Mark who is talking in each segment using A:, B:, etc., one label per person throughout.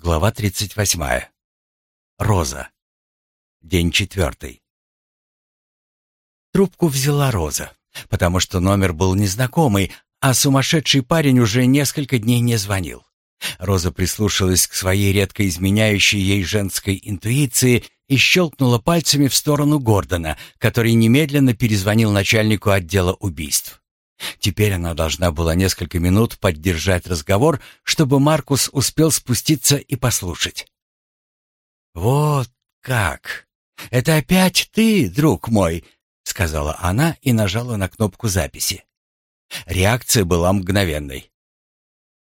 A: Глава 38. Роза. День четвертый. Трубку взяла Роза, потому что номер был незнакомый, а сумасшедший парень уже несколько дней не звонил. Роза прислушалась к своей редко изменяющей ей женской интуиции и щелкнула пальцами в сторону Гордона, который немедленно перезвонил начальнику отдела убийств. Теперь она должна была несколько минут поддержать разговор, чтобы Маркус успел спуститься и послушать. «Вот как! Это опять ты, друг мой!» — сказала она и нажала на кнопку записи. Реакция была мгновенной.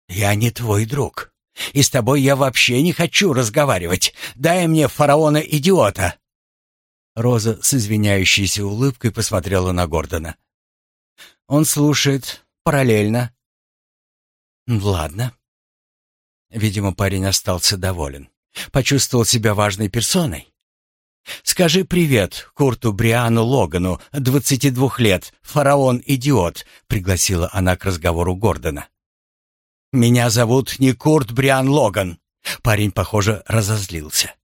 A: «Я не твой друг, и с тобой я вообще не хочу разговаривать. Дай мне фараона-идиота!» Роза с извиняющейся улыбкой посмотрела на Гордона. Он слушает параллельно. Ладно. Видимо, парень остался доволен. Почувствовал себя важной персоной. «Скажи привет Курту Бриану Логану, 22 лет, фараон-идиот», — пригласила она к разговору Гордона. «Меня зовут не Курт Бриан Логан». Парень, похоже, разозлился.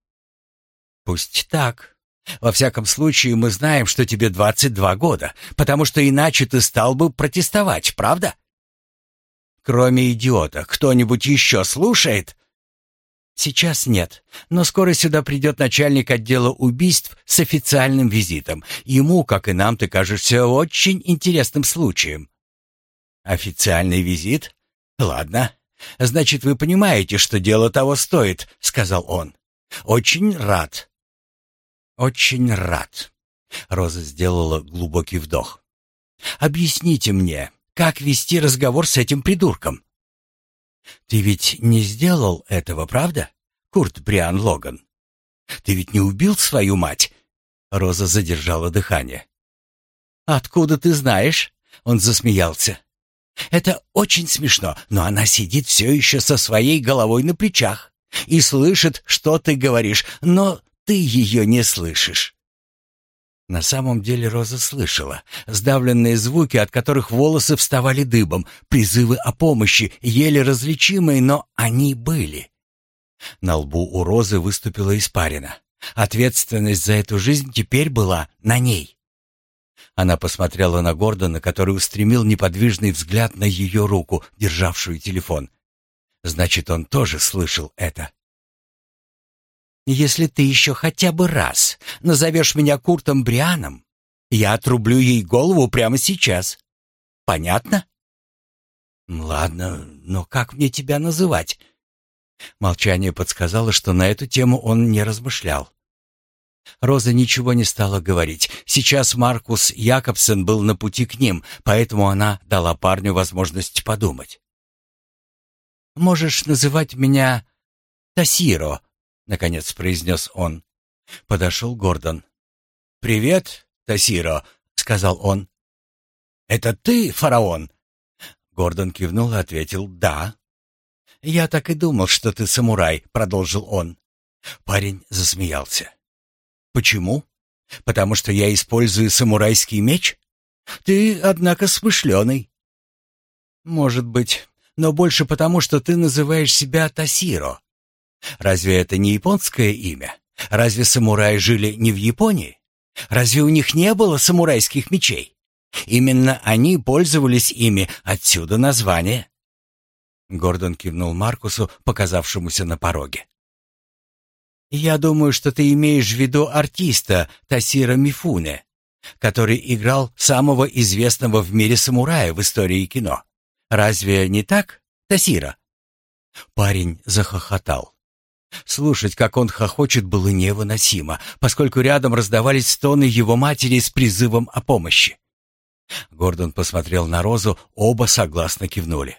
A: «Пусть так. Во всяком случае, мы знаем, что тебе 22 года, потому что иначе ты стал бы протестовать, правда? Кроме идиота, кто-нибудь еще слушает? Сейчас нет, но скоро сюда придет начальник отдела убийств с официальным визитом. Ему, как и нам, ты кажешься очень интересным случаем. Официальный визит? Ладно. Значит, вы понимаете, что дело того стоит, сказал он. Очень рад. «Очень рад». Роза сделала глубокий вдох. «Объясните мне, как вести разговор с этим придурком?» «Ты ведь не сделал этого, правда, Курт Бриан Логан? Ты ведь не убил свою мать?» Роза задержала дыхание. «Откуда ты знаешь?» Он засмеялся. «Это очень смешно, но она сидит все еще со своей головой на плечах и слышит, что ты говоришь, но ты ее не слышишь. На самом деле Роза слышала сдавленные звуки, от которых волосы вставали дыбом, призывы о помощи, еле различимые, но они были. На лбу у Розы выступила испарина. Ответственность за эту жизнь теперь была на ней. Она посмотрела на Гордона, который устремил неподвижный взгляд на ее руку, державшую телефон. Значит, он тоже слышал это. Если ты еще хотя бы раз назовешь меня Куртом Брианом, я отрублю ей голову прямо сейчас. Понятно? Ладно, но как мне тебя называть? Молчание подсказало, что на эту тему он не размышлял. Роза ничего не стала говорить. Сейчас Маркус Якобсен был на пути к ним, поэтому она дала парню возможность подумать. «Можешь называть меня Тасиро», — наконец произнес он. Подошел Гордон. «Привет, Тасиро», — сказал он. «Это ты, фараон?» Гордон кивнул и ответил «да». «Я так и думал, что ты самурай», — продолжил он. Парень засмеялся. «Почему? Потому что я использую самурайский меч? Ты, однако, смышленый». «Может быть, но больше потому, что ты называешь себя Тасиро. Разве это не японское имя? Разве самураи жили не в Японии? Разве у них не было самурайских мечей? Именно они пользовались ими, отсюда название. Гордон кивнул Маркусу, показавшемуся на пороге. «Я думаю, что ты имеешь в виду артиста Тасира Мифуне, который играл самого известного в мире самурая в истории кино. Разве не так, Тасира?» Парень захохотал. Слушать, как он хохочет, было невыносимо, поскольку рядом раздавались стоны его матери с призывом о помощи. Гордон посмотрел на Розу, оба согласно кивнули.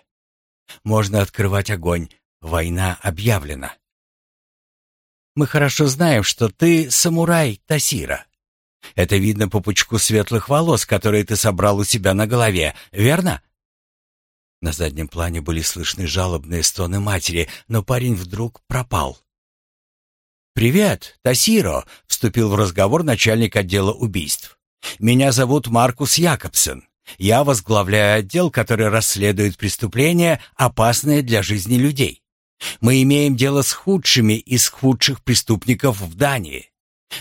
A: «Можно открывать огонь. Война объявлена». «Мы хорошо знаем, что ты самурай Тасира. Это видно по пучку светлых волос, которые ты собрал у себя на голове, верно?» На заднем плане были слышны жалобные стоны матери, но парень вдруг пропал. «Привет, Тасиро», — вступил в разговор начальник отдела убийств. «Меня зовут Маркус Якобсен. Я возглавляю отдел, который расследует преступления, опасные для жизни людей. Мы имеем дело с худшими из худших преступников в Дании.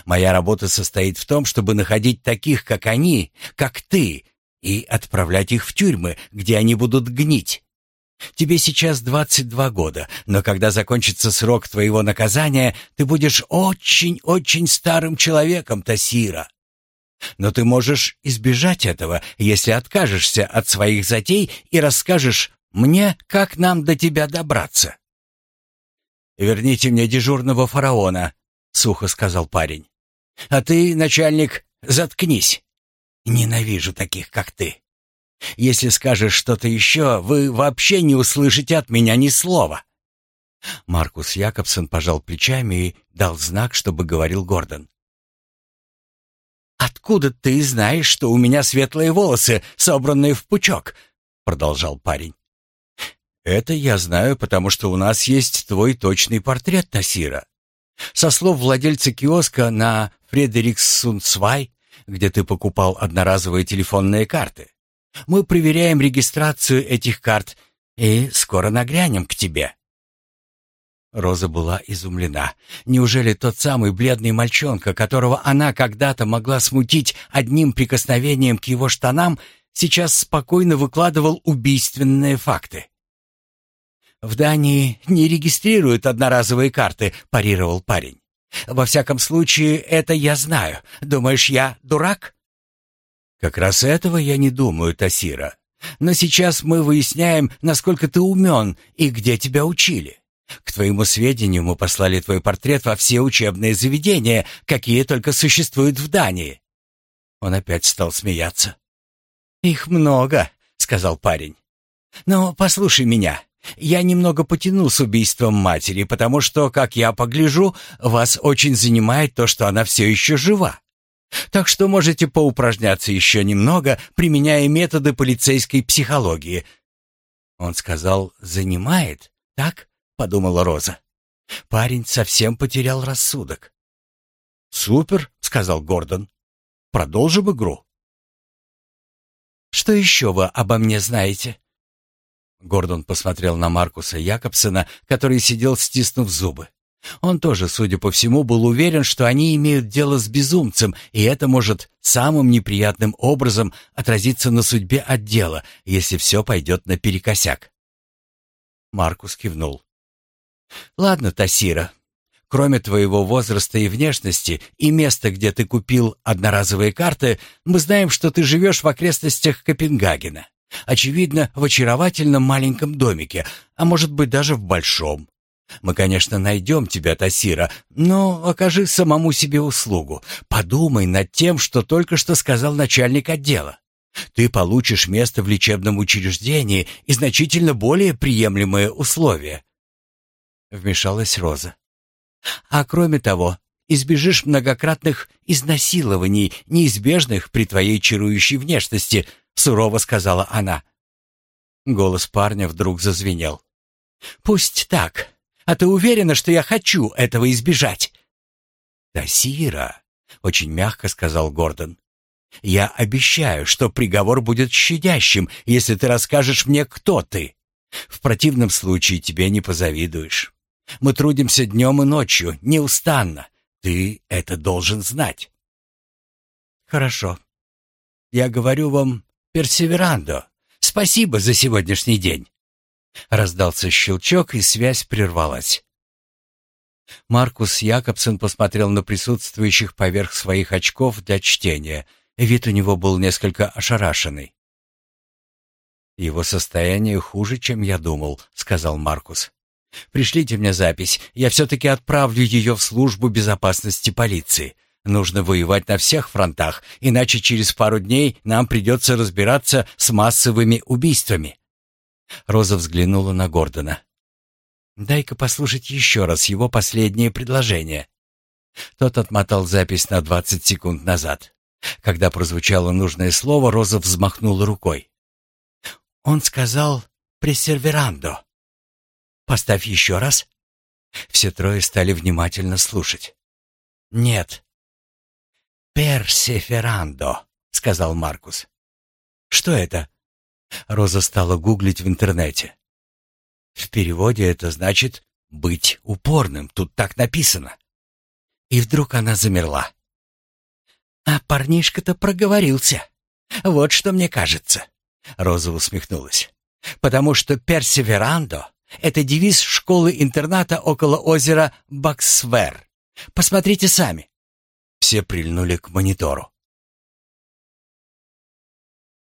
A: Моя работа состоит в том, чтобы находить таких, как они, как ты, и отправлять их в тюрьмы, где они будут гнить. Тебе сейчас 22 года, но когда закончится срок твоего наказания, ты будешь очень-очень старым человеком, Тасира. Но ты можешь избежать этого, если откажешься от своих затей и расскажешь мне, как нам до тебя добраться. Верните мне дежурного фараона, сухо сказал парень. А ты, начальник, заткнись. Ненавижу таких, как ты. Если скажешь что-то еще, вы вообще не услышите от меня ни слова. Маркус Якобсон пожал плечами и дал знак, чтобы говорил Гордон. «Откуда ты знаешь, что у меня светлые волосы, собранные в пучок?» — продолжал парень. «Это я знаю, потому что у нас есть твой точный портрет, Тасира. Со слов владельца киоска на Фредериксунцвай, где ты покупал одноразовые телефонные карты. Мы проверяем регистрацию этих карт и скоро нагрянем к тебе». Роза была изумлена. Неужели тот самый бледный мальчонка, которого она когда-то могла смутить одним прикосновением к его штанам, сейчас спокойно выкладывал убийственные факты? «В Дании не регистрируют одноразовые карты», — парировал парень. «Во всяком случае, это я знаю. Думаешь, я дурак?» «Как раз этого я не думаю, Тасира. Но сейчас мы выясняем, насколько ты умен и где тебя учили. К твоему сведению, мы послали твой портрет во все учебные заведения, какие только существуют в Дании». Он опять стал смеяться. «Их много», — сказал парень. «Но послушай меня. Я немного потяну с убийством матери, потому что, как я погляжу, вас очень занимает то, что она все еще жива. Так что можете поупражняться еще немного, применяя методы полицейской психологии. Он сказал «занимает», так? — подумала Роза. Парень совсем потерял рассудок. «Супер», — сказал Гордон. «Продолжим игру». «Что еще вы обо мне знаете?» Гордон посмотрел на Маркуса Якобсона, который сидел, стиснув зубы. Он тоже, судя по всему, был уверен, что они имеют дело с безумцем, и это может самым неприятным образом отразиться на судьбе отдела, если все пойдет наперекосяк. Маркус кивнул. «Ладно, Тасира, кроме твоего возраста и внешности и места, где ты купил одноразовые карты, мы знаем, что ты живешь в окрестностях Копенгагена. Очевидно, в очаровательном маленьком домике, а может быть даже в большом. Мы, конечно, найдем тебя, Тасира, но окажи самому себе услугу. Подумай над тем, что только что сказал начальник отдела. Ты получишь место в лечебном учреждении и значительно более приемлемые условия. Вмешалась Роза. А кроме того, избежишь многократных изнасилований, неизбежных при твоей чарующей внешности, сурово сказала она. Голос парня вдруг зазвенел. Пусть так. А ты уверена, что я хочу этого избежать? Тасира, очень мягко сказал Гордон. Я обещаю, что приговор будет щадящим, если ты расскажешь мне, кто ты. В противном случае тебе не позавидуешь. Мы трудимся днем и ночью, неустанно. Ты это должен знать. Хорошо. Я говорю вам персеверандо. Спасибо за сегодняшний день. Раздался щелчок, и связь прервалась. Маркус Якобсон посмотрел на присутствующих поверх своих очков для чтения. Вид у него был несколько ошарашенный. «Его состояние хуже, чем я думал», — сказал Маркус. Пришлите мне запись, я все-таки отправлю ее в службу безопасности полиции. Нужно воевать на всех фронтах, иначе через пару дней нам придется разбираться с массовыми убийствами». Роза взглянула на Гордона. «Дай-ка послушать еще раз его последнее предложение». Тот отмотал запись на двадцать секунд назад. Когда прозвучало нужное слово, Роза взмахнула рукой. «Он сказал «пресерверандо». Поставь еще раз. Все трое стали внимательно слушать. Нет. Персеферандо, сказал Маркус. Что это? Роза стала гуглить в интернете. В переводе это значит «быть упорным», тут так написано. И вдруг она замерла. А парнишка-то проговорился. Вот что мне кажется. Роза усмехнулась. Потому что «персеверандо» — это девиз школы-интерната около озера Баксвер. Посмотрите сами. Все прильнули к монитору.